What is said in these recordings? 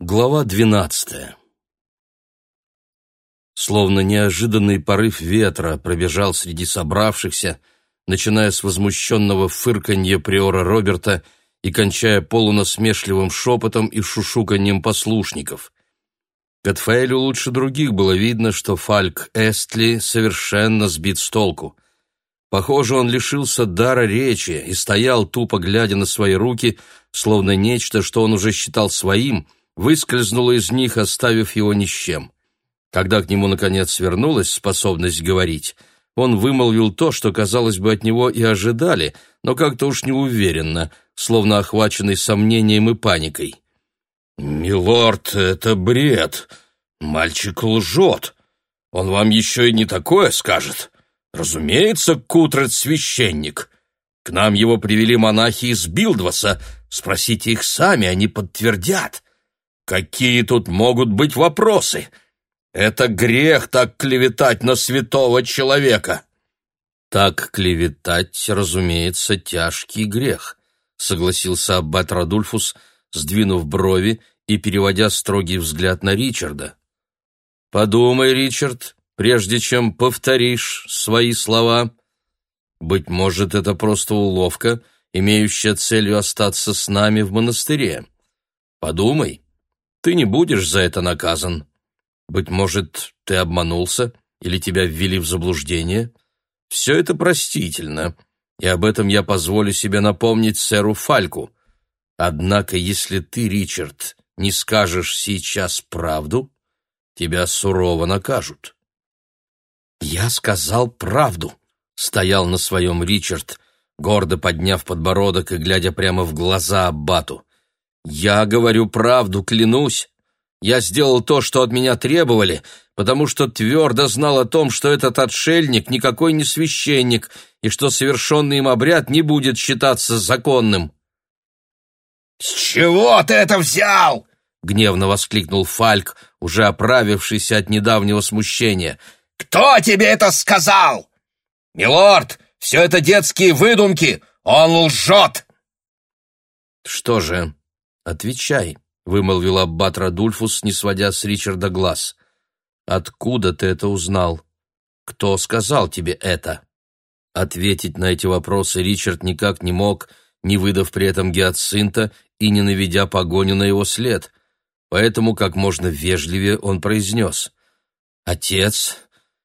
Глава двенадцатая Словно неожиданный порыв ветра пробежал среди собравшихся, начиная с возмущенного фырканья приора Роберта и кончая полунасмешливым шепотом и шушуканьем послушников. Катфаэлю лучше других было видно, что Фальк Эстли совершенно сбит с толку. Похоже, он лишился дара речи и стоял, тупо глядя на свои руки, словно нечто, что он уже считал своим, выскользнуло из них, оставив его ни с чем. Когда к нему, наконец, вернулась способность говорить, он вымолвил то, что, казалось бы, от него и ожидали, но как-то уж неуверенно, словно охваченный сомнением и паникой. «Милорд, это бред. Мальчик лжет. Он вам еще и не такое скажет. Разумеется, Кутрет священник. К нам его привели монахи из Билдваса. Спросите их сами, они подтвердят. Какие тут могут быть вопросы?» Это грех так клеветать на святого человека. Так клеветать, разумеется, тяжкий грех, согласился аббат Радульфус, сдвинув брови и переводя строгий взгляд на Ричарда. Подумай, Ричард, прежде чем повторишь свои слова. Быть может, это просто уловка, имеющая целью остаться с нами в монастыре. Подумай, ты не будешь за это наказан. Быть может, ты обманулся или тебя ввели в заблуждение? Все это простительно, и об этом я позволю себе напомнить сэру Фальку. Однако, если ты, Ричард, не скажешь сейчас правду, тебя сурово накажут. Я сказал правду, стоял на своем Ричард, гордо подняв подбородок и глядя прямо в глаза Аббату. Я говорю правду, клянусь. Я сделал то, что от меня требовали, потому что твердо знал о том, что этот отшельник никакой не священник и что совершенный им обряд не будет считаться законным. «С чего ты это взял?» — гневно воскликнул Фальк, уже оправившийся от недавнего смущения. «Кто тебе это сказал?» «Милорд, все это детские выдумки! Он лжет!» «Что же, отвечай», — вымолвил аббат Радульфус, не сводя с Ричарда глаз. «Откуда ты это узнал? Кто сказал тебе это?» Ответить на эти вопросы Ричард никак не мог, не выдав при этом гиацинта и не наведя погоню на его след. Поэтому как можно вежливее он произнес. «Отец,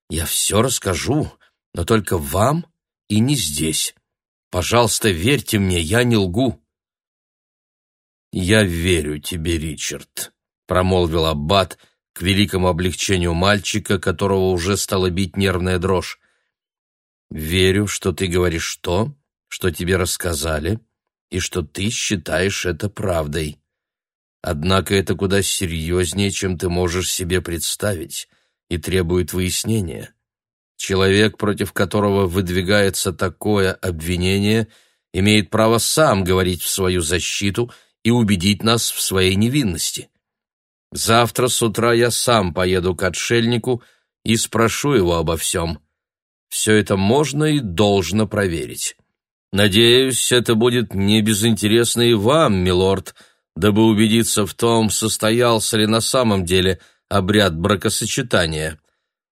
я все расскажу, но только вам и не здесь. Пожалуйста, верьте мне, я не лгу». «Я верю тебе, Ричард», — промолвил Аббат к великому облегчению мальчика, которого уже стала бить нервная дрожь. «Верю, что ты говоришь то, что тебе рассказали, и что ты считаешь это правдой. Однако это куда серьезнее, чем ты можешь себе представить, и требует выяснения. Человек, против которого выдвигается такое обвинение, имеет право сам говорить в свою защиту — и убедить нас в своей невинности. Завтра с утра я сам поеду к отшельнику и спрошу его обо всем. Все это можно и должно проверить. Надеюсь, это будет не безинтересно и вам, милорд, дабы убедиться в том, состоялся ли на самом деле обряд бракосочетания.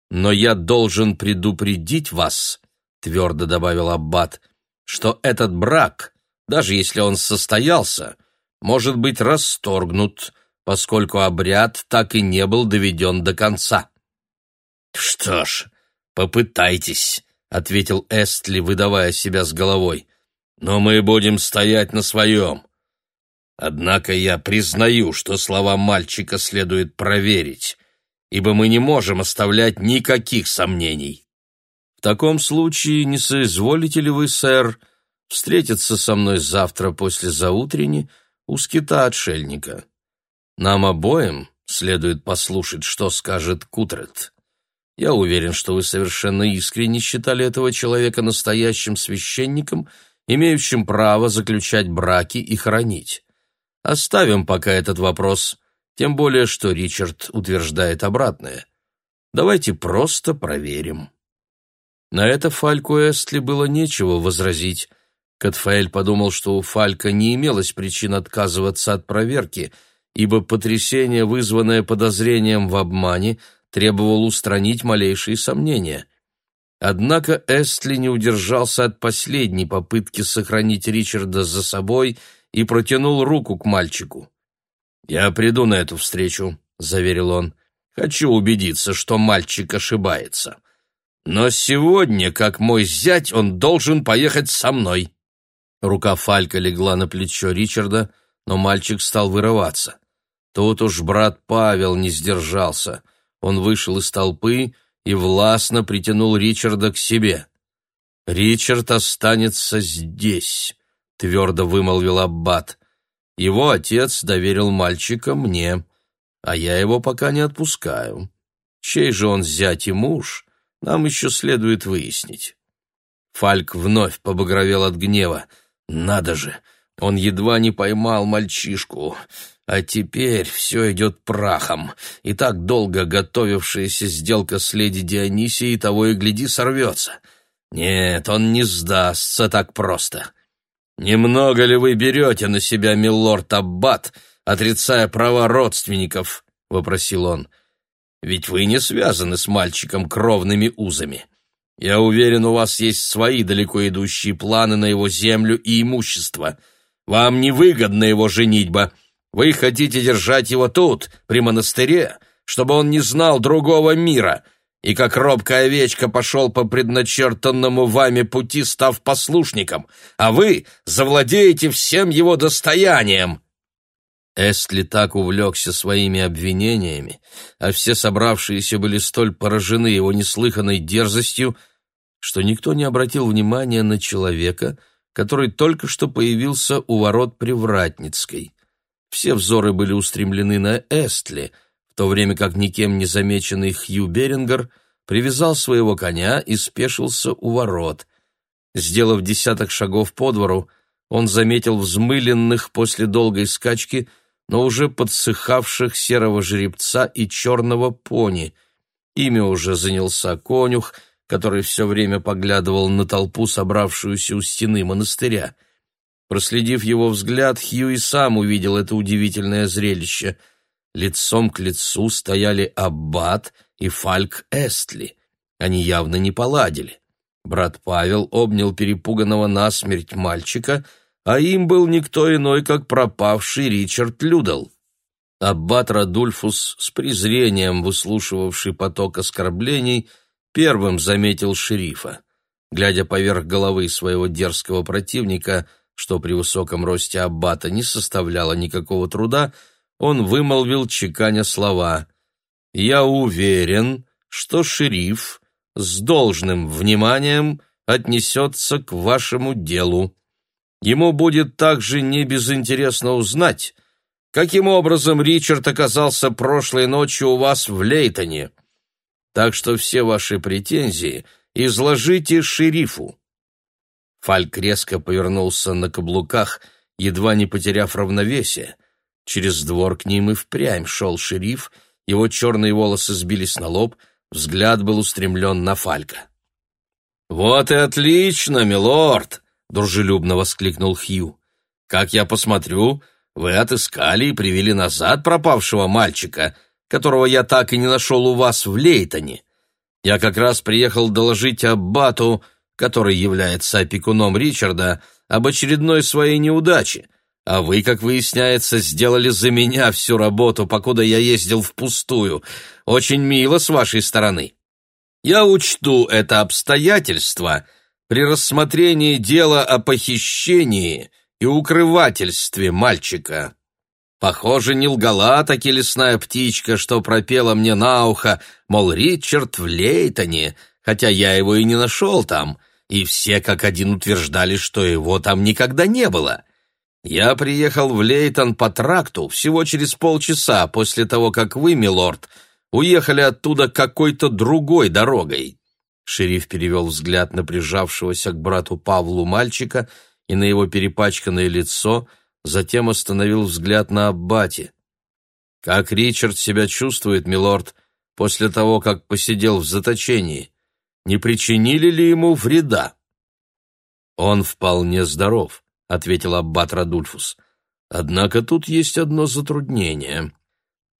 Но я должен предупредить вас, твердо добавил аббат, что этот брак, даже если он состоялся, может быть расторгнут, поскольку обряд так и не был доведен до конца. «Что ж, попытайтесь», — ответил Эстли, выдавая себя с головой. «Но мы будем стоять на своем. Однако я признаю, что слова мальчика следует проверить, ибо мы не можем оставлять никаких сомнений». «В таком случае не соизволите ли вы, сэр, встретиться со мной завтра после заутрени у скита отшельника. Нам обоим следует послушать, что скажет Кутрет. Я уверен, что вы совершенно искренне считали этого человека настоящим священником, имеющим право заключать браки и хранить. Оставим пока этот вопрос, тем более, что Ричард утверждает обратное. Давайте просто проверим. На это Фальку Эстли было нечего возразить, Катфаэль подумал, что у Фалька не имелось причин отказываться от проверки, ибо потрясение, вызванное подозрением в обмане, требовало устранить малейшие сомнения. Однако Эстли не удержался от последней попытки сохранить Ричарда за собой и протянул руку к мальчику. «Я приду на эту встречу», — заверил он. «Хочу убедиться, что мальчик ошибается. Но сегодня, как мой зять, он должен поехать со мной». Рука Фалька легла на плечо Ричарда, но мальчик стал вырываться. Тут уж брат Павел не сдержался. Он вышел из толпы и властно притянул Ричарда к себе. «Ричард останется здесь», — твердо вымолвил Аббат. «Его отец доверил мальчика мне, а я его пока не отпускаю. Чей же он зять и муж, нам еще следует выяснить». Фальк вновь побагровел от гнева. «Надо же! Он едва не поймал мальчишку. А теперь все идет прахом, и так долго готовившаяся сделка с леди Дионисией того и гляди сорвется. Нет, он не сдастся так просто. «Немного ли вы берете на себя, милорд Аббат, отрицая права родственников?» — вопросил он. «Ведь вы не связаны с мальчиком кровными узами. Я уверен, у вас есть свои далеко идущие планы на его землю и имущество. Вам невыгодна его женитьба, вы хотите держать его тут, при монастыре, чтобы он не знал другого мира, и как робкая овечка пошел по предначертанному вами пути, став послушником, а вы завладеете всем его достоянием». Эстли так увлекся своими обвинениями, а все собравшиеся были столь поражены его неслыханной дерзостью, что никто не обратил внимания на человека, который только что появился у ворот Привратницкой. Все взоры были устремлены на Эстли, в то время как никем не замеченный Хью Берингер привязал своего коня и спешился у ворот. Сделав десяток шагов по двору, он заметил взмыленных после долгой скачки, но уже подсыхавших серого жеребца и черного пони. Ими уже занялся конюх, который все время поглядывал на толпу, собравшуюся у стены монастыря — Проследив его взгляд, Хью и сам увидел это удивительное зрелище. Лицом к лицу стояли Аббат и Фальк Эстли. Они явно не поладили. Брат Павел обнял перепуганного насмерть мальчика, а им был никто иной, как пропавший Ричард Людал. Аббат Радульфус, с презрением выслушивавший поток оскорблений, первым заметил шерифа. Глядя поверх головы своего дерзкого противника — что при высоком росте аббата не составляло никакого труда, он вымолвил, чеканя слова «Я уверен, что шериф с должным вниманием отнесется к вашему делу. Ему будет также не безинтересно узнать, каким образом Ричард оказался прошлой ночью у вас в Лейтоне. Так что все ваши претензии изложите шерифу. Фальк резко повернулся на каблуках, едва не потеряв равновесие. Через двор к ним и впрямь шел шериф, его черные волосы сбились на лоб, взгляд был устремлен на Фалька. «Вот и отлично, милорд!» — дружелюбно воскликнул Хью. «Как я посмотрю, вы отыскали и привели назад пропавшего мальчика, которого я так и не нашел у вас в Лейтоне. Я как раз приехал доложить Аббату, который является опекуном Ричарда, об очередной своей неудаче, а вы, как выясняется, сделали за меня всю работу, покуда я ездил впустую. Очень мило с вашей стороны. Я учту это обстоятельство при рассмотрении дела о похищении и укрывательстве мальчика. Похоже, не лгала таки лесная птичка, что пропела мне на ухо, мол, Ричард в Лейтоне, хотя я его и не нашел там — и все как один утверждали, что его там никогда не было. Я приехал в Лейтон по тракту всего через полчаса после того, как вы, милорд, уехали оттуда какой-то другой дорогой. Шериф перевел взгляд на прижавшегося к брату Павлу мальчика и на его перепачканное лицо, затем остановил взгляд на Аббате. «Как Ричард себя чувствует, милорд, после того, как посидел в заточении?» не причинили ли ему вреда. «Он вполне здоров», — ответил аббат Радульфус. Однако тут есть одно затруднение.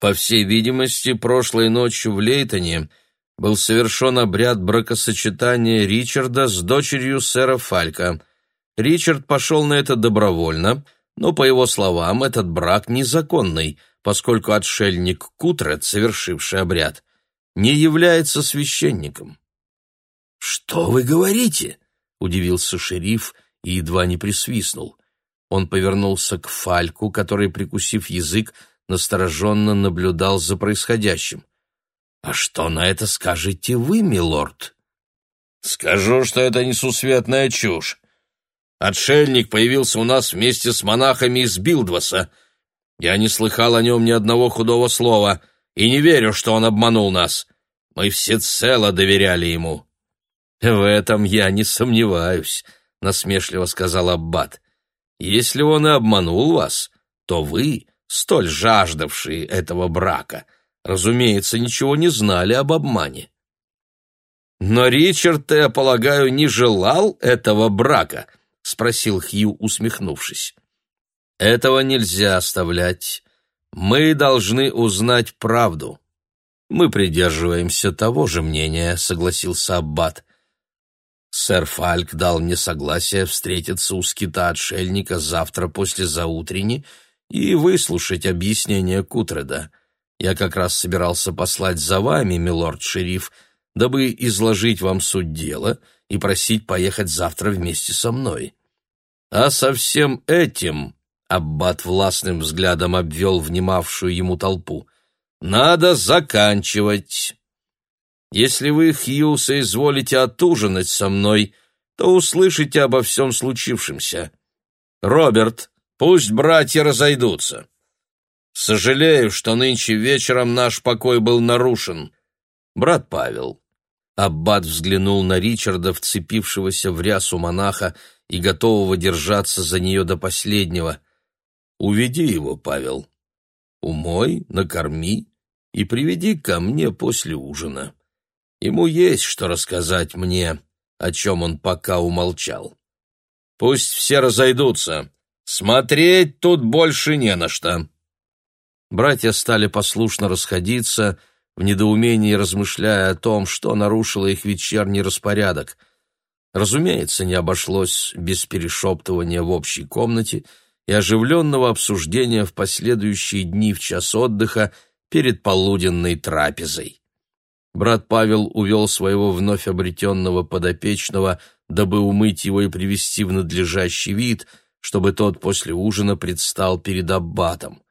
По всей видимости, прошлой ночью в Лейтоне был совершен обряд бракосочетания Ричарда с дочерью сэра Фалька. Ричард пошел на это добровольно, но, по его словам, этот брак незаконный, поскольку отшельник Кутрет, совершивший обряд, не является священником. «Что вы говорите?» — удивился шериф и едва не присвистнул. Он повернулся к Фальку, который, прикусив язык, настороженно наблюдал за происходящим. «А что на это скажете вы, милорд?» «Скажу, что это несусветная чушь. Отшельник появился у нас вместе с монахами из Билдваса. Я не слыхал о нем ни одного худого слова и не верю, что он обманул нас. Мы всецело доверяли ему». «В этом я не сомневаюсь», — насмешливо сказал Аббат. «Если он и обманул вас, то вы, столь жаждавшие этого брака, разумеется, ничего не знали об обмане». «Но Ричард, я полагаю, не желал этого брака?» — спросил Хью, усмехнувшись. «Этого нельзя оставлять. Мы должны узнать правду». «Мы придерживаемся того же мнения», — согласился Аббат. Сэр Фальк дал мне согласие встретиться у скита-отшельника завтра после заутрени и выслушать объяснение Кутреда. Я как раз собирался послать за вами, милорд-шериф, дабы изложить вам суть дела и просить поехать завтра вместе со мной. А со всем этим, — Аббат властным взглядом обвел внимавшую ему толпу, — надо заканчивать. Если вы, Хью, соизволите отужинать со мной, то услышите обо всем случившемся. Роберт, пусть братья разойдутся. Сожалею, что нынче вечером наш покой был нарушен. Брат Павел. Аббат взглянул на Ричарда, вцепившегося в рясу монаха и готового держаться за нее до последнего. «Уведи его, Павел. Умой, накорми и приведи ко мне после ужина». Ему есть что рассказать мне, о чем он пока умолчал. Пусть все разойдутся. Смотреть тут больше не на что. Братья стали послушно расходиться, в недоумении размышляя о том, что нарушило их вечерний распорядок. Разумеется, не обошлось без перешептывания в общей комнате и оживленного обсуждения в последующие дни в час отдыха перед полуденной трапезой. Брат Павел увел своего вновь обретенного подопечного, дабы умыть его и привести в надлежащий вид, чтобы тот после ужина предстал перед аббатом.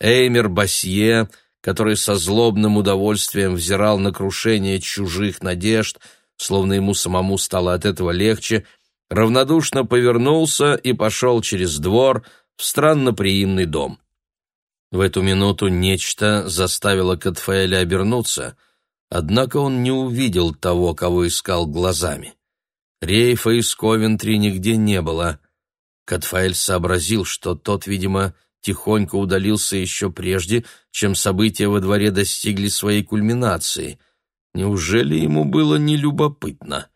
Эймер Басье, который со злобным удовольствием взирал на крушение чужих надежд, словно ему самому стало от этого легче, равнодушно повернулся и пошел через двор в странноприимный дом. В эту минуту нечто заставило Катфаэля обернуться — Однако он не увидел того, кого искал глазами. Рейфа из Ковентри нигде не было. Катфаэль сообразил, что тот, видимо, тихонько удалился еще прежде, чем события во дворе достигли своей кульминации. Неужели ему было не любопытно?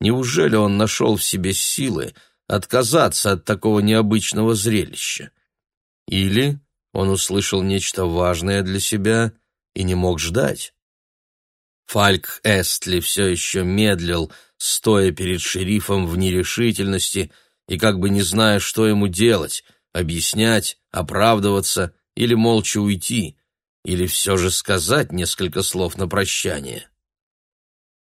Неужели он нашел в себе силы отказаться от такого необычного зрелища? Или он услышал нечто важное для себя и не мог ждать? Фальк Эстли все еще медлил, стоя перед шерифом в нерешительности и как бы не зная, что ему делать, объяснять, оправдываться или молча уйти, или все же сказать несколько слов на прощание.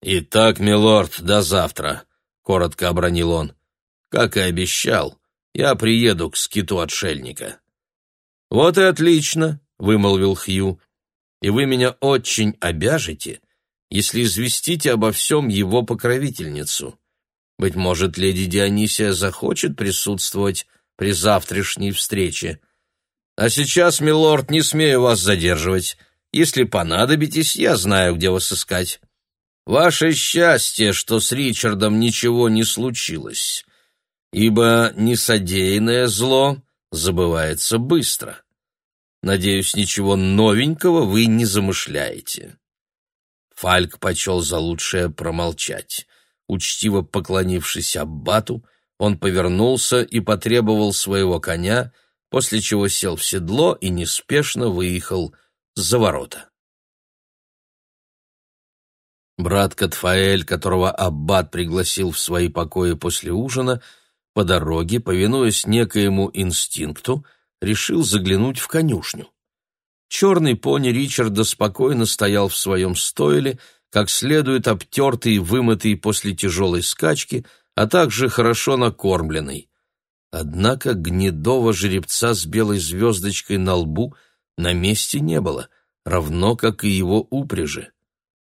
«Итак, милорд, до завтра», — коротко обронил он. «Как и обещал, я приеду к скиту отшельника». «Вот и отлично», — вымолвил Хью, — «и вы меня очень обяжете, если известите обо всем его покровительницу. Быть может, леди Дионисия захочет присутствовать при завтрашней встрече. А сейчас, милорд, не смею вас задерживать. Если понадобитесь, я знаю, где вас искать. Ваше счастье, что с Ричардом ничего не случилось, ибо несодеянное зло забывается быстро. Надеюсь, ничего новенького вы не замышляете. Фальк почел за лучшее промолчать. Учтиво поклонившись аббату, он повернулся и потребовал своего коня, после чего сел в седло и неспешно выехал за ворота. Брат Катфаэль, которого аббат пригласил в свои покои после ужина, по дороге, повинуясь некоему инстинкту, решил заглянуть в конюшню. Черный пони Ричарда спокойно стоял в своем стойле, как следует обтертый и вымытый после тяжелой скачки, а также хорошо накормленный. Однако гнедого жеребца с белой звездочкой на лбу на месте не было, равно как и его упряжи.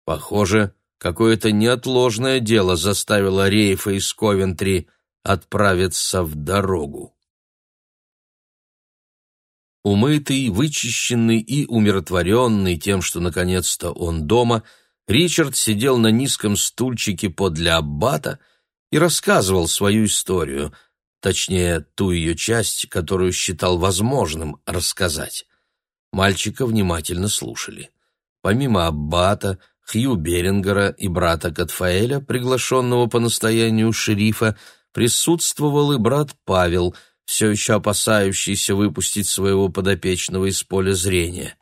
Похоже, какое-то неотложное дело заставило Рейфа из Ковентри отправиться в дорогу. Умытый, вычищенный и умиротворенный тем, что наконец-то он дома, Ричард сидел на низком стульчике подле аббата и рассказывал свою историю, точнее, ту ее часть, которую считал возможным рассказать. Мальчика внимательно слушали. Помимо аббата, Хью Берингера и брата Катфаэля, приглашенного по настоянию шерифа, присутствовал и брат Павел – все еще опасающийся выпустить своего подопечного из поля зрения.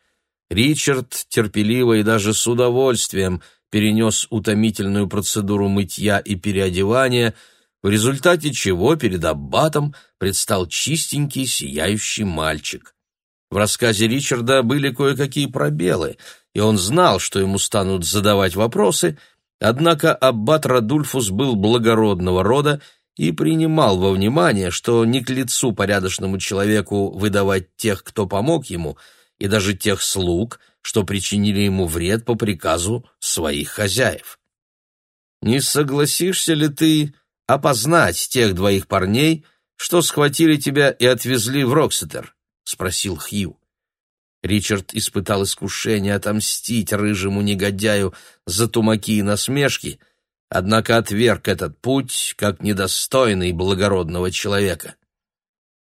Ричард терпеливо и даже с удовольствием перенес утомительную процедуру мытья и переодевания, в результате чего перед аббатом предстал чистенький сияющий мальчик. В рассказе Ричарда были кое-какие пробелы, и он знал, что ему станут задавать вопросы, однако аббат Радульфус был благородного рода и принимал во внимание, что не к лицу порядочному человеку выдавать тех, кто помог ему, и даже тех слуг, что причинили ему вред по приказу своих хозяев. «Не согласишься ли ты опознать тех двоих парней, что схватили тебя и отвезли в Роксетер?» — спросил Хью. Ричард испытал искушение отомстить рыжему негодяю за тумаки и насмешки — однако отверг этот путь как недостойный благородного человека.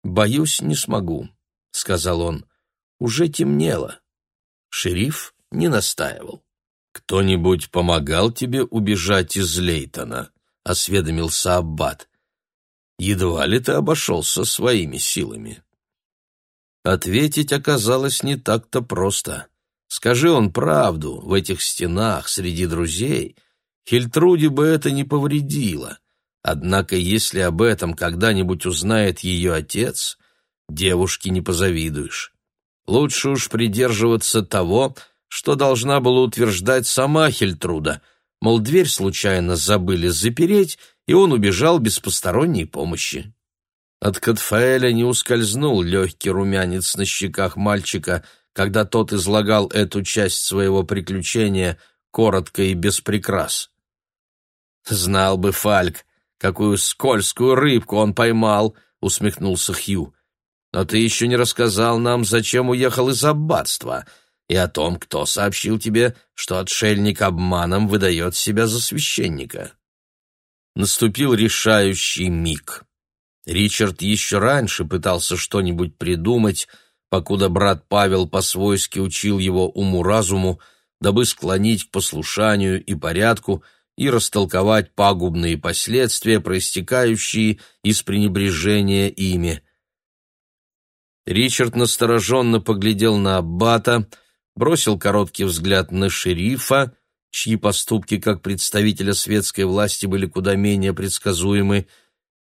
«Боюсь, не смогу», — сказал он. «Уже темнело». Шериф не настаивал. «Кто-нибудь помогал тебе убежать из Лейтона?» — осведомился Аббат. «Едва ли ты обошелся своими силами?» Ответить оказалось не так-то просто. Скажи он правду в этих стенах среди друзей — Хильтруде бы это не повредило. Однако, если об этом когда-нибудь узнает ее отец, девушке не позавидуешь. Лучше уж придерживаться того, что должна была утверждать сама Хильтруда, мол, дверь случайно забыли запереть, и он убежал без посторонней помощи. От Катфаэля не ускользнул легкий румянец на щеках мальчика, когда тот излагал эту часть своего приключения коротко и без прикрас. Знал бы Фальк, какую скользкую рыбку он поймал, усмехнулся Хью. Но ты еще не рассказал нам, зачем уехал из аббатства, и о том, кто сообщил тебе, что отшельник обманом выдает себя за священника. Наступил решающий миг. Ричард еще раньше пытался что-нибудь придумать, покуда брат Павел по-свойски учил его уму-разуму, дабы склонить к послушанию и порядку, и растолковать пагубные последствия, проистекающие из пренебрежения ими. Ричард настороженно поглядел на аббата, бросил короткий взгляд на шерифа, чьи поступки как представителя светской власти были куда менее предсказуемы,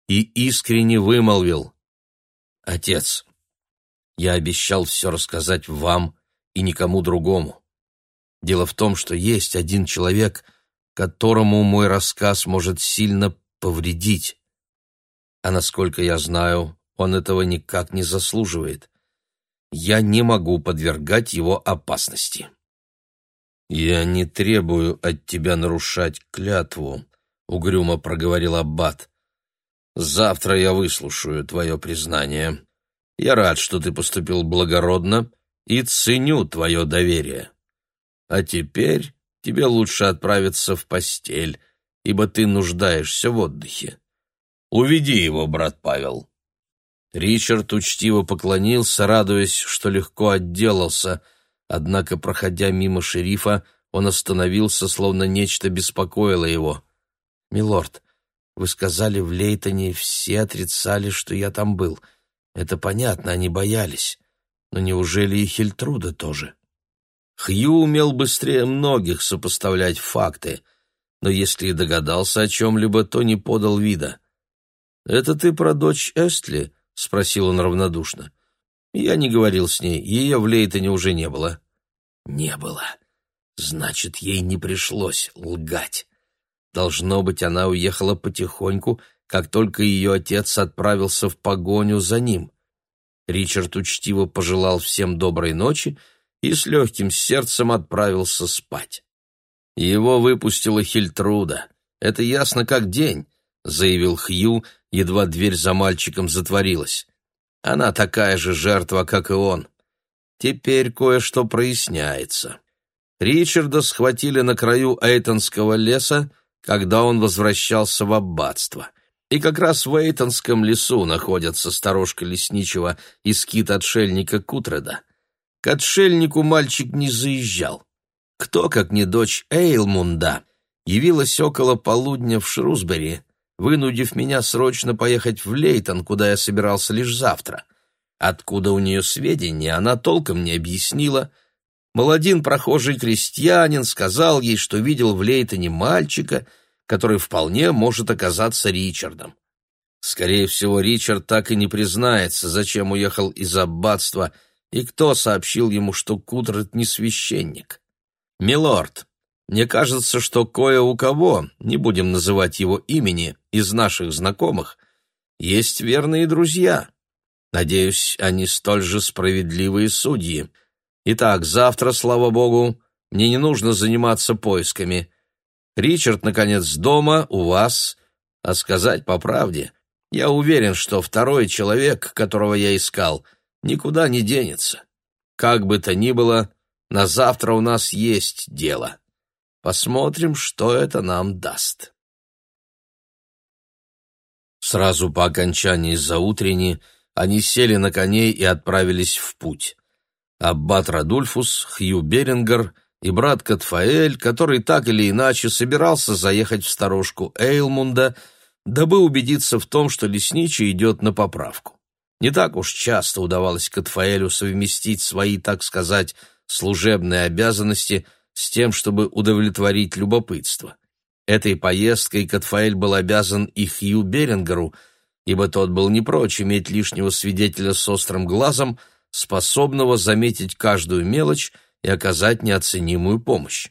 и искренне вымолвил. «Отец, я обещал все рассказать вам и никому другому. Дело в том, что есть один человек, которому мой рассказ может сильно повредить. А насколько я знаю, он этого никак не заслуживает. Я не могу подвергать его опасности. «Я не требую от тебя нарушать клятву», — угрюмо проговорил Аббат. «Завтра я выслушаю твое признание. Я рад, что ты поступил благородно и ценю твое доверие. А теперь тебе лучше отправиться в постель, ибо ты нуждаешься в отдыхе. Уведи его, брат Павел». Ричард учтиво поклонился, радуясь, что легко отделался, однако, проходя мимо шерифа, он остановился, словно нечто беспокоило его. «Милорд, вы сказали в Лейтоне, все отрицали, что я там был. Это понятно, они боялись. Но неужели и Хильтруда тоже? Хью умел быстрее многих сопоставлять факты, но если и догадался о чем-либо, то не подал вида. «Это ты про дочь Эстли?» — спросил он равнодушно. «Я не говорил с ней, ее в Лейтоне уже не было». «Не было. Значит, ей не пришлось лгать. Должно быть, она уехала потихоньку, как только ее отец отправился в погоню за ним. Ричард учтиво пожелал всем доброй ночи и с легким сердцем отправился спать. Его выпустила Хильтруда. Это ясно как день, заявил Хью, едва дверь за мальчиком затворилась. Она такая же жертва, как и он. Теперь кое-что проясняется. Ричарда схватили на краю Эйтонского леса, когда он возвращался в аббатство — и как раз в Эйтонском лесу находятся сторожка лесничего и скит-отшельника Кутреда. К отшельнику мальчик не заезжал. Кто, как не дочь Эйлмунда, явилась около полудня в Шрусбери, вынудив меня срочно поехать в Лейтон, куда я собирался лишь завтра. Откуда у нее сведения, она толком не объяснила. Молодин прохожий крестьянин сказал ей, что видел в Лейтоне мальчика — который вполне может оказаться Ричардом. Скорее всего, Ричард так и не признается, зачем уехал из аббатства и кто сообщил ему, что Кутрет не священник. «Милорд, мне кажется, что кое у кого, не будем называть его имени, из наших знакомых, есть верные друзья. Надеюсь, они столь же справедливые судьи. Итак, завтра, слава богу, мне не нужно заниматься поисками. Ричард, наконец, дома, у вас. А сказать по правде, я уверен, что второй человек, которого я искал, никуда не денется. Как бы то ни было, на завтра у нас есть дело. Посмотрим, что это нам даст. Сразу по окончании заутрени они сели на коней и отправились в путь. Аббат Радульфус, Хью Берингер и брат Катфаэль, который так или иначе собирался заехать в сторожку Эйлмунда, дабы убедиться в том, что лесничий идет на поправку. Не так уж часто удавалось Катфаэлю совместить свои, так сказать, служебные обязанности с тем, чтобы удовлетворить любопытство. Этой поездкой Катфаэль был обязан и Хью Берингеру, ибо тот был не прочь иметь лишнего свидетеля с острым глазом, способного заметить каждую мелочь и оказать неоценимую помощь.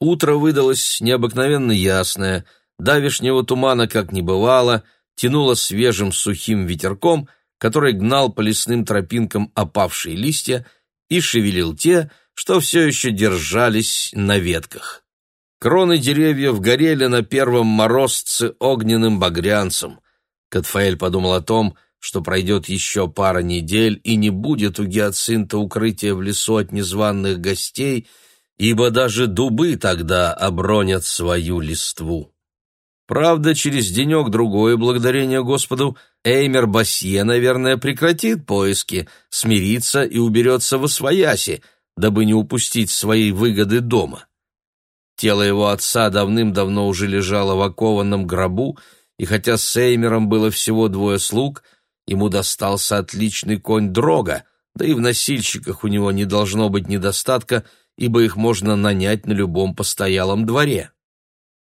Утро выдалось необыкновенно ясное, давишнего тумана как не бывало, тянуло свежим сухим ветерком, который гнал по лесным тропинкам опавшие листья и шевелил те, что все еще держались на ветках. Кроны деревьев горели на первом морозце огненным багрянцем. Катфаэль подумал о том, что пройдет еще пара недель и не будет у гиацинта укрытия в лесу от незваных гостей, ибо даже дубы тогда обронят свою листву. Правда, через денек-другой, благодарение Господу, Эймер Басье, наверное, прекратит поиски, смирится и уберется во свояси, дабы не упустить своей выгоды дома. Тело его отца давным-давно уже лежало в окованном гробу, и хотя с Эймером было всего двое слуг — Ему достался отличный конь Дрога, да и в носильщиках у него не должно быть недостатка, ибо их можно нанять на любом постоялом дворе.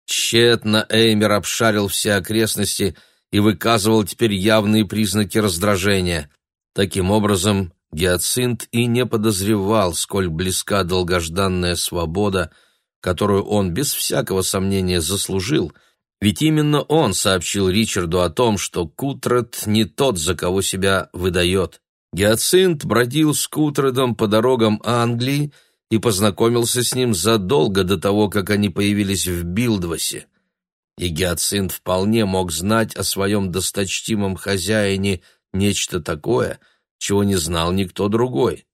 Тщетно Эймер обшарил все окрестности и выказывал теперь явные признаки раздражения. Таким образом, Гиацинт и не подозревал, сколь близка долгожданная свобода, которую он без всякого сомнения заслужил — ведь именно он сообщил Ричарду о том, что Кутред не тот, за кого себя выдает. Гиацинт бродил с Кутредом по дорогам Англии и познакомился с ним задолго до того, как они появились в Билдвасе. И Гиацинт вполне мог знать о своем досточтимом хозяине нечто такое, чего не знал никто другой.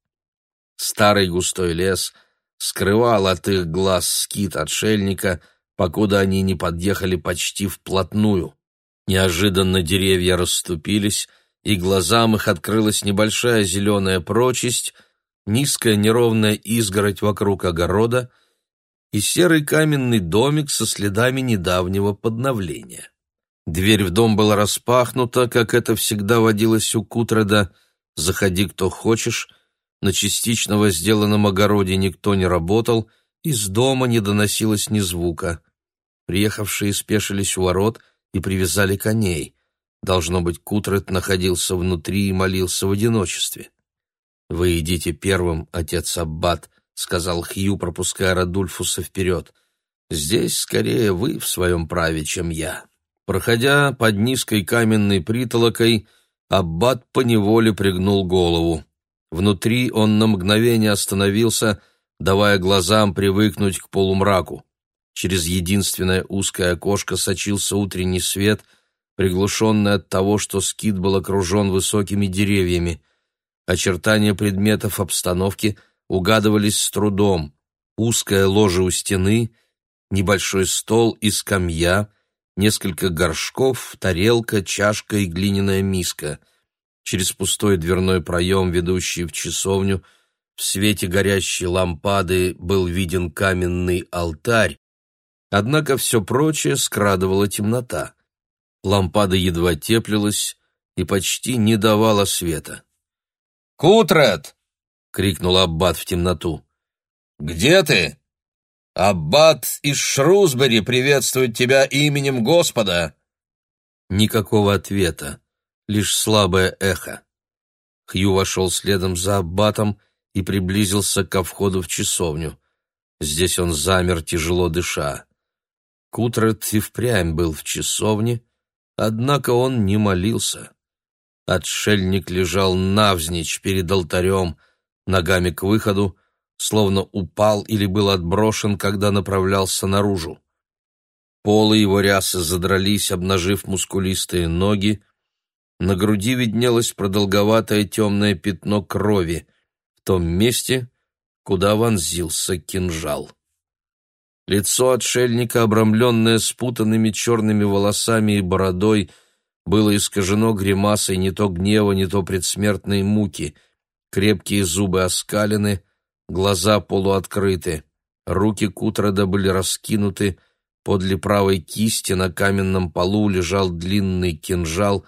Старый густой лес скрывал от их глаз скит отшельника — покуда они не подъехали почти вплотную. Неожиданно деревья расступились, и глазам их открылась небольшая зеленая прочесть, низкая неровная изгородь вокруг огорода и серый каменный домик со следами недавнего подновления. Дверь в дом была распахнута, как это всегда водилось у Кутреда. «Заходи, кто хочешь». На частично сделанном огороде никто не работал, из дома не доносилось ни звука. Приехавшие спешились у ворот и привязали коней. Должно быть, Кутред находился внутри и молился в одиночестве. «Вы идите первым, отец Аббат», — сказал Хью, пропуская Радульфуса вперед. «Здесь скорее вы в своем праве, чем я». Проходя под низкой каменной притолокой, Аббат поневоле пригнул голову. Внутри он на мгновение остановился, давая глазам привыкнуть к полумраку. Через единственное узкое окошко сочился утренний свет, приглушенный от того, что скит был окружен высокими деревьями. Очертания предметов обстановки угадывались с трудом. Узкое ложе у стены, небольшой стол и скамья, несколько горшков, тарелка, чашка и глиняная миска. Через пустой дверной проем, ведущий в часовню, в свете горящей лампады был виден каменный алтарь, однако все прочее скрадывала темнота. Лампада едва теплилась и почти не давала света. «Кутрет!» — крикнул Аббат в темноту. «Где ты?» «Аббат из Шрусбери приветствует тебя именем Господа!» Никакого ответа, лишь слабое эхо. Хью вошел следом за Аббатом и приблизился ко входу в часовню. Здесь он замер, тяжело дыша. Кутрет и впрямь был в часовне, однако он не молился. Отшельник лежал навзничь перед алтарем, ногами к выходу, словно упал или был отброшен, когда направлялся наружу. Полы его рясы задрались, обнажив мускулистые ноги. На груди виднелось продолговатое темное пятно крови в том месте, куда вонзился кинжал. Лицо отшельника, обрамленное спутанными черными волосами и бородой, было искажено гримасой не то гнева, не то предсмертной муки. Крепкие зубы оскалены, глаза полуоткрыты, руки Кутрода были раскинуты, подле правой кисти на каменном полу лежал длинный кинжал,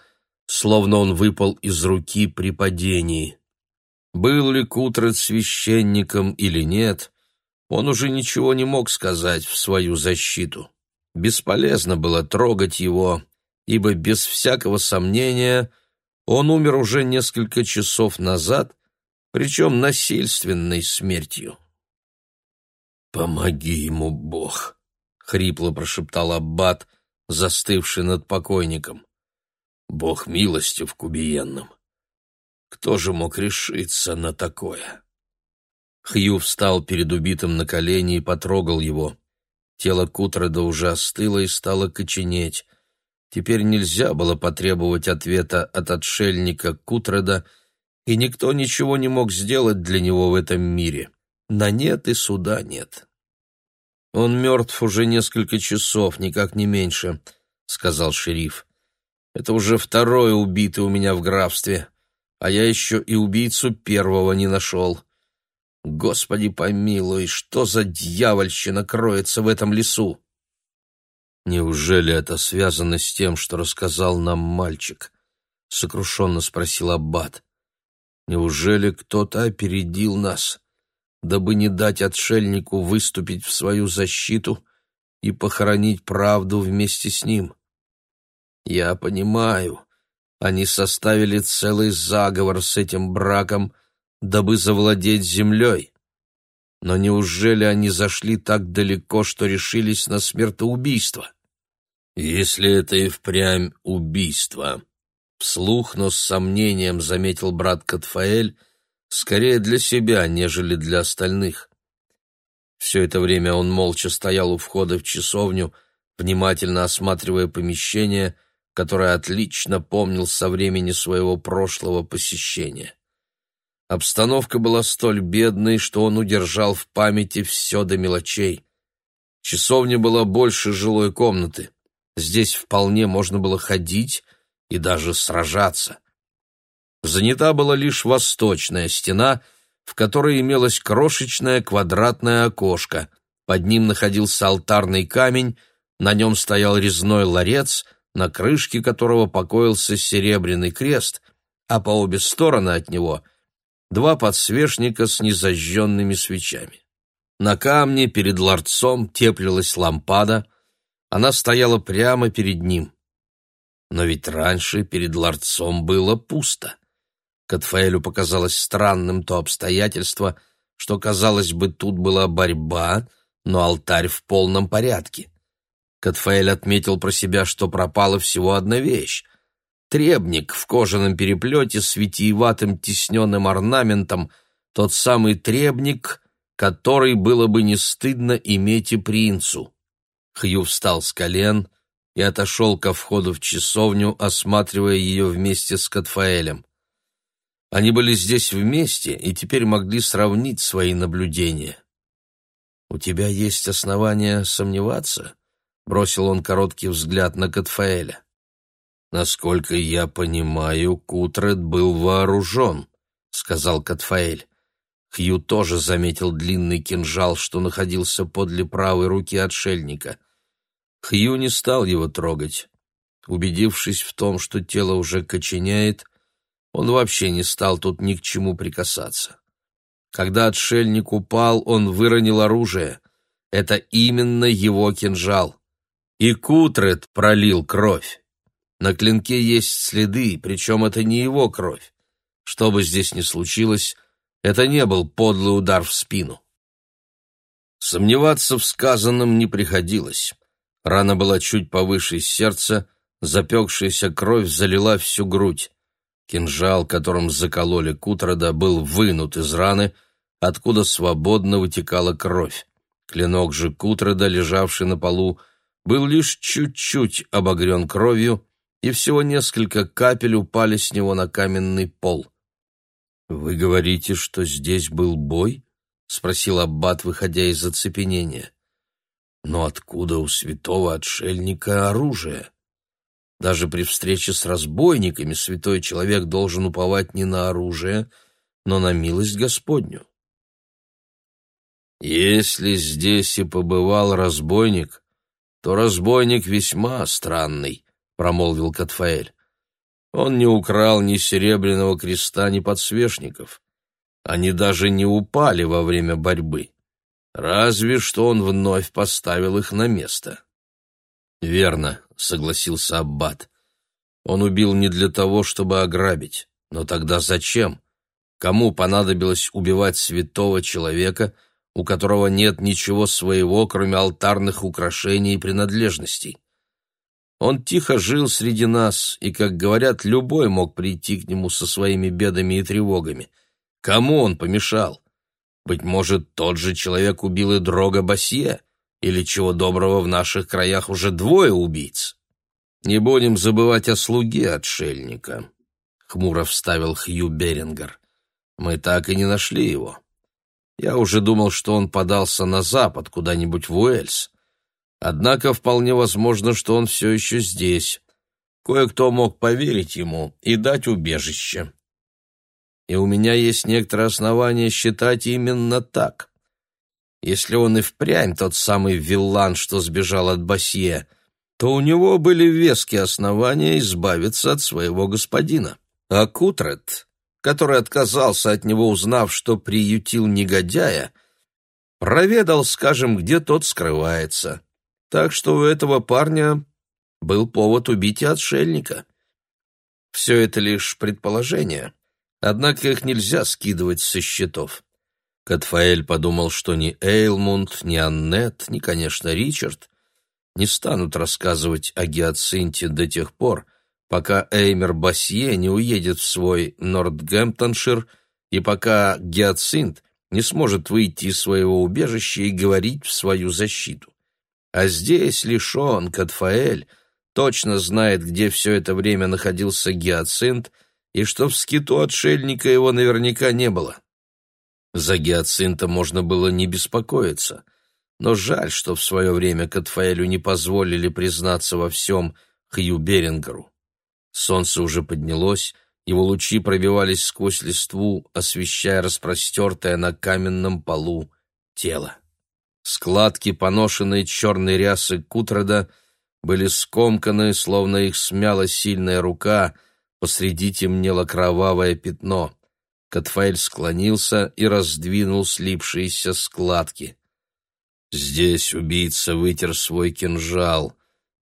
словно он выпал из руки при падении. Был ли Кутрод священником или нет, он уже ничего не мог сказать в свою защиту. Бесполезно было трогать его, ибо без всякого сомнения он умер уже несколько часов назад причем насильственной смертью. «Помоги ему, Бог!» — хрипло прошептал Аббат, застывший над покойником. «Бог милостив к убиенным! Кто же мог решиться на такое?» Хью встал перед убитым на колени и потрогал его. Тело Кутреда уже остыло и стало коченеть. Теперь нельзя было потребовать ответа от отшельника Кутреда, и никто ничего не мог сделать для него в этом мире. На нет и суда нет. «Он мертв уже несколько часов, никак не меньше», — сказал шериф. «Это уже второй убитый у меня в графстве, а я еще и убийцу первого не нашел. Господи помилуй, что за дьявольщина кроется в этом лесу?» «Неужели это связано с тем, что рассказал нам мальчик?» — сокрушенно спросил Аббат. Неужели кто-то опередил нас, дабы не дать отшельнику выступить в свою защиту и похоронить правду вместе с ним? Я понимаю, они составили целый заговор с этим браком, дабы завладеть землей. Но неужели они зашли так далеко, что решились на смертоубийство? Если это и впрямь убийство, Вслух, но с сомнением заметил брат Катфаэль, скорее для себя, нежели для остальных. Все это время он молча стоял у входа в часовню, внимательно осматривая помещение, которое отлично помнил со времени своего прошлого посещения. Обстановка была столь бедной, что он удержал в памяти все до мелочей. Часовня была больше жилой комнаты. Здесь вполне можно было ходить, и даже сражаться. Занята была лишь восточная стена, в которой имелось крошечное квадратное окошко. Под ним находился алтарный камень, на нем стоял резной ларец, на крышке которого покоился серебряный крест, а по обе стороны от него два подсвечника с незажженными свечами. На камне перед ларцом теплилась лампада, она стояла прямо перед ним. Но ведь раньше перед ларцом было пусто. Катфаэлю показалось странным то обстоятельство, что, казалось бы, тут была борьба, но алтарь в полном порядке. Катфаэль отметил про себя, что пропала всего одна вещь. Требник в кожаном переплете с витиеватым тисненным орнаментом, тот самый требник, который было бы не стыдно иметь и принцу. Хью встал с колен и отошел ко входу в часовню, осматривая ее вместе с Катфаэлем. Они были здесь вместе и теперь могли сравнить свои наблюдения. «У тебя есть основания сомневаться?» — бросил он короткий взгляд на Катфаэля. «Насколько я понимаю, Кутред был вооружен», — сказал Катфаэль. Хью тоже заметил длинный кинжал, что находился подле правой руки отшельника. Хью не стал его трогать. Убедившись в том, что тело уже коченяет, он вообще не стал тут ни к чему прикасаться. Когда отшельник упал, он выронил оружие. Это именно его кинжал. И Кутрет пролил кровь. На клинке есть следы, причем это не его кровь. Что бы здесь ни случилось, это не был подлый удар в спину. Сомневаться в сказанном не приходилось. Рана была чуть повыше сердца, запекшаяся кровь залила всю грудь. Кинжал, которым закололи Кутрода, был вынут из раны, откуда свободно вытекала кровь. Клинок же Кутрода, лежавший на полу, был лишь чуть-чуть обогрен кровью, и всего несколько капель упали с него на каменный пол. «Вы говорите, что здесь был бой?» — спросил Аббат, выходя из оцепенения. Но откуда у святого отшельника оружие? Даже при встрече с разбойниками святой человек должен уповать не на оружие, но на милость Господню. Если здесь и побывал разбойник, то разбойник весьма странный, промолвил Катфаэль. Он не украл ни серебряного креста, ни подсвечников. Они даже не упали во время борьбы. Разве что он вновь поставил их на место. Верно, согласился аббат. Он убил не для того, чтобы ограбить. Но тогда зачем? Кому понадобилось убивать святого человека, у которого нет ничего своего, кроме алтарных украшений и принадлежностей? Он тихо жил среди нас, и, как говорят, любой мог прийти к нему со своими бедами и тревогами. Кому он помешал? Быть может, тот же человек убил и Дрога Басье, или чего доброго в наших краях уже двое убийц. Не будем забывать о слуге отшельника, хмуро вставил Хью Берингер. Мы так и не нашли его. Я уже думал, что он подался на запад, куда-нибудь в Уэльс. Однако вполне возможно, что он все еще здесь. Кое-кто мог поверить ему и дать убежище и у меня есть некоторые основания считать именно так. Если он и впрямь тот самый виллан, что сбежал от Басье, то у него были веские основания избавиться от своего господина. А Кутрет, который отказался от него, узнав, что приютил негодяя, проведал, скажем, где тот скрывается. Так что у этого парня был повод убить и отшельника. Все это лишь предположение. Однако их нельзя скидывать со счетов. Катфаэль подумал, что ни Эйлмунд, ни Аннет, ни, конечно, Ричард не станут рассказывать о Гиацинте до тех пор, пока Эймер Басье не уедет в свой Нортгемптоншир и пока Гиацинт не сможет выйти из своего убежища и говорить в свою защиту. А здесь лишь он, Катфаэль, точно знает, где все это время находился Гиацинт — и что в скиту отшельника его наверняка не было. За гиацинта можно было не беспокоиться, но жаль, что в свое время Катфаэлю не позволили признаться во всем Хью Берингеру. Солнце уже поднялось, его лучи пробивались сквозь листву, освещая распростертое на каменном полу тело. Складки, поношенной черной рясы Кутрода, были скомканы, словно их смяла сильная рука, посреди темнело кровавое пятно. Катфаэль склонился и раздвинул слипшиеся складки. Здесь убийца вытер свой кинжал,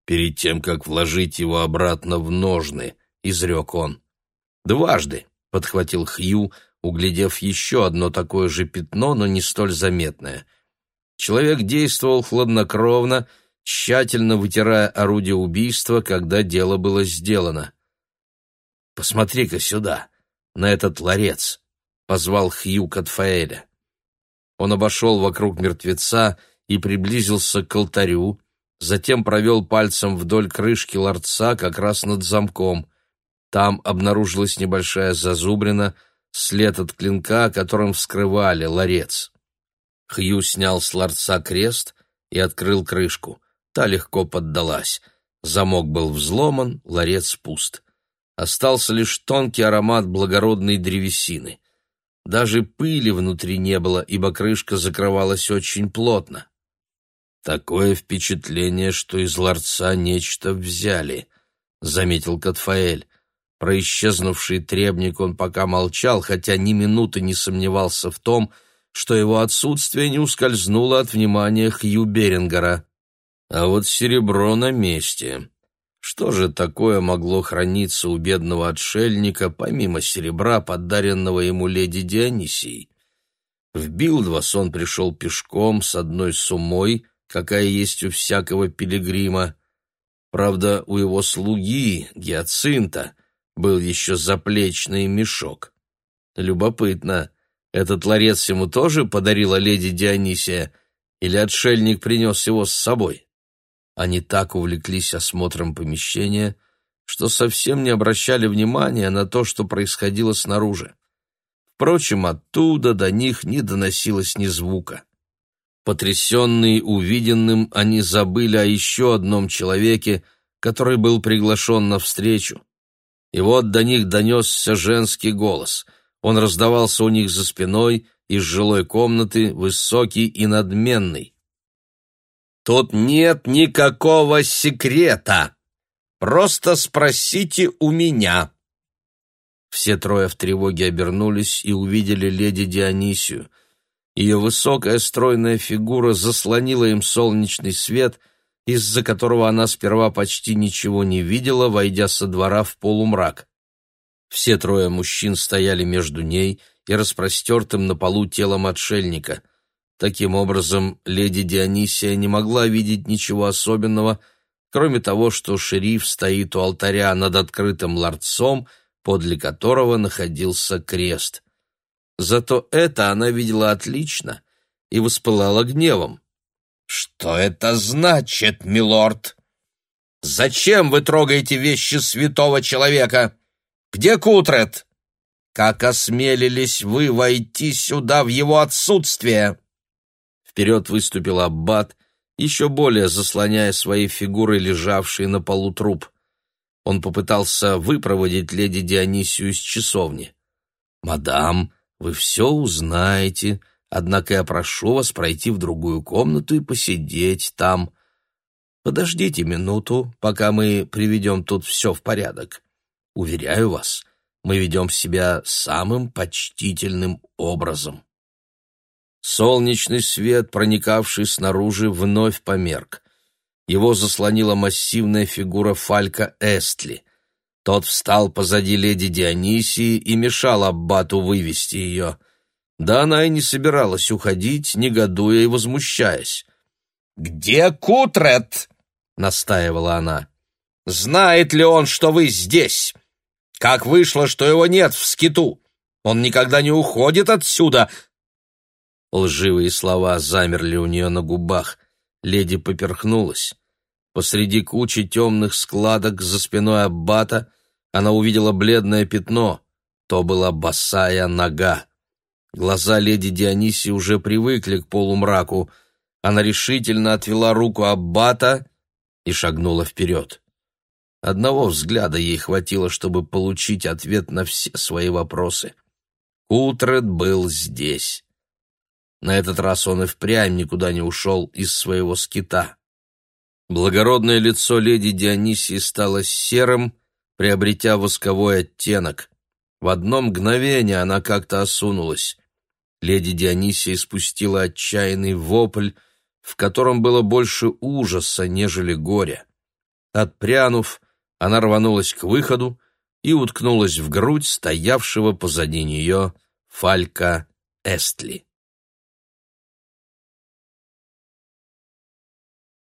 перед тем, как вложить его обратно в ножны, — изрек он. «Дважды», — подхватил Хью, углядев еще одно такое же пятно, но не столь заметное. Человек действовал хладнокровно, тщательно вытирая орудие убийства, когда дело было сделано. «Посмотри-ка сюда, на этот ларец», — позвал Хью Катфаэля. Он обошел вокруг мертвеца и приблизился к алтарю, затем провел пальцем вдоль крышки ларца как раз над замком. Там обнаружилась небольшая зазубрина, след от клинка, которым вскрывали ларец. Хью снял с ларца крест и открыл крышку. Та легко поддалась. Замок был взломан, ларец пуст. Остался лишь тонкий аромат благородной древесины. Даже пыли внутри не было, ибо крышка закрывалась очень плотно. «Такое впечатление, что из ларца нечто взяли», — заметил Катфаэль. Про исчезнувший требник он пока молчал, хотя ни минуты не сомневался в том, что его отсутствие не ускользнуло от внимания Хью Берингера. А вот серебро на месте. Что же такое могло храниться у бедного отшельника, помимо серебра, подаренного ему леди Дионисией? В Билдвас он пришел пешком с одной сумой, какая есть у всякого пилигрима. Правда, у его слуги, Гиацинта, был еще заплечный мешок. Любопытно, этот ларец ему тоже подарила леди Дионисия, или отшельник принес его с собой? Они так увлеклись осмотром помещения, что совсем не обращали внимания на то, что происходило снаружи. Впрочем, оттуда до них не доносилось ни звука. Потрясенные увиденным, они забыли о еще одном человеке, который был приглашен на встречу. И вот до них донесся женский голос. Он раздавался у них за спиной, из жилой комнаты, высокий и надменный. «Тут нет никакого секрета. Просто спросите у меня». Все трое в тревоге обернулись и увидели леди Дионисию. Ее высокая стройная фигура заслонила им солнечный свет — из-за которого она сперва почти ничего не видела, войдя со двора в полумрак. Все трое мужчин стояли между ней и распростертым на полу телом отшельника. Таким образом, леди Дионисия не могла видеть ничего особенного, кроме того, что шериф стоит у алтаря над открытым ларцом, подле которого находился крест. Зато это она видела отлично и воспылала гневом. «Что это значит, милорд? Зачем вы трогаете вещи святого человека? Где Кутрет? Как осмелились вы войти сюда в его отсутствие?» Вперед выступил аббат, еще более заслоняя своей фигурой лежавший на полу труп. Он попытался выпроводить леди Дионисию из часовни. «Мадам, вы все узнаете», Однако я прошу вас пройти в другую комнату и посидеть там. Подождите минуту, пока мы приведем тут все в порядок. Уверяю вас, мы ведем себя самым почтительным образом. Солнечный свет, проникавший снаружи, вновь померк. Его заслонила массивная фигура Фалька Эстли. Тот встал позади леди Дионисии и мешал Аббату вывести ее — да она и не собиралась уходить, негодуя и возмущаясь. «Где Кутрет?» — настаивала она. «Знает ли он, что вы здесь? Как вышло, что его нет в скиту? Он никогда не уходит отсюда!» Лживые слова замерли у нее на губах. Леди поперхнулась. Посреди кучи темных складок за спиной аббата она увидела бледное пятно. То была босая нога. Глаза леди Дионисии уже привыкли к полумраку. Она решительно отвела руку Аббата и шагнула вперед. Одного взгляда ей хватило, чтобы получить ответ на все свои вопросы. Утред был здесь. На этот раз он и впрямь никуда не ушел из своего скита. Благородное лицо леди Дионисии стало серым, приобретя восковой оттенок. В одно мгновение она как-то осунулась. Леди Дионисия спустила отчаянный вопль, в котором было больше ужаса, нежели горя. Отпрянув, она рванулась к выходу и уткнулась в грудь стоявшего позади нее Фалька Эстли.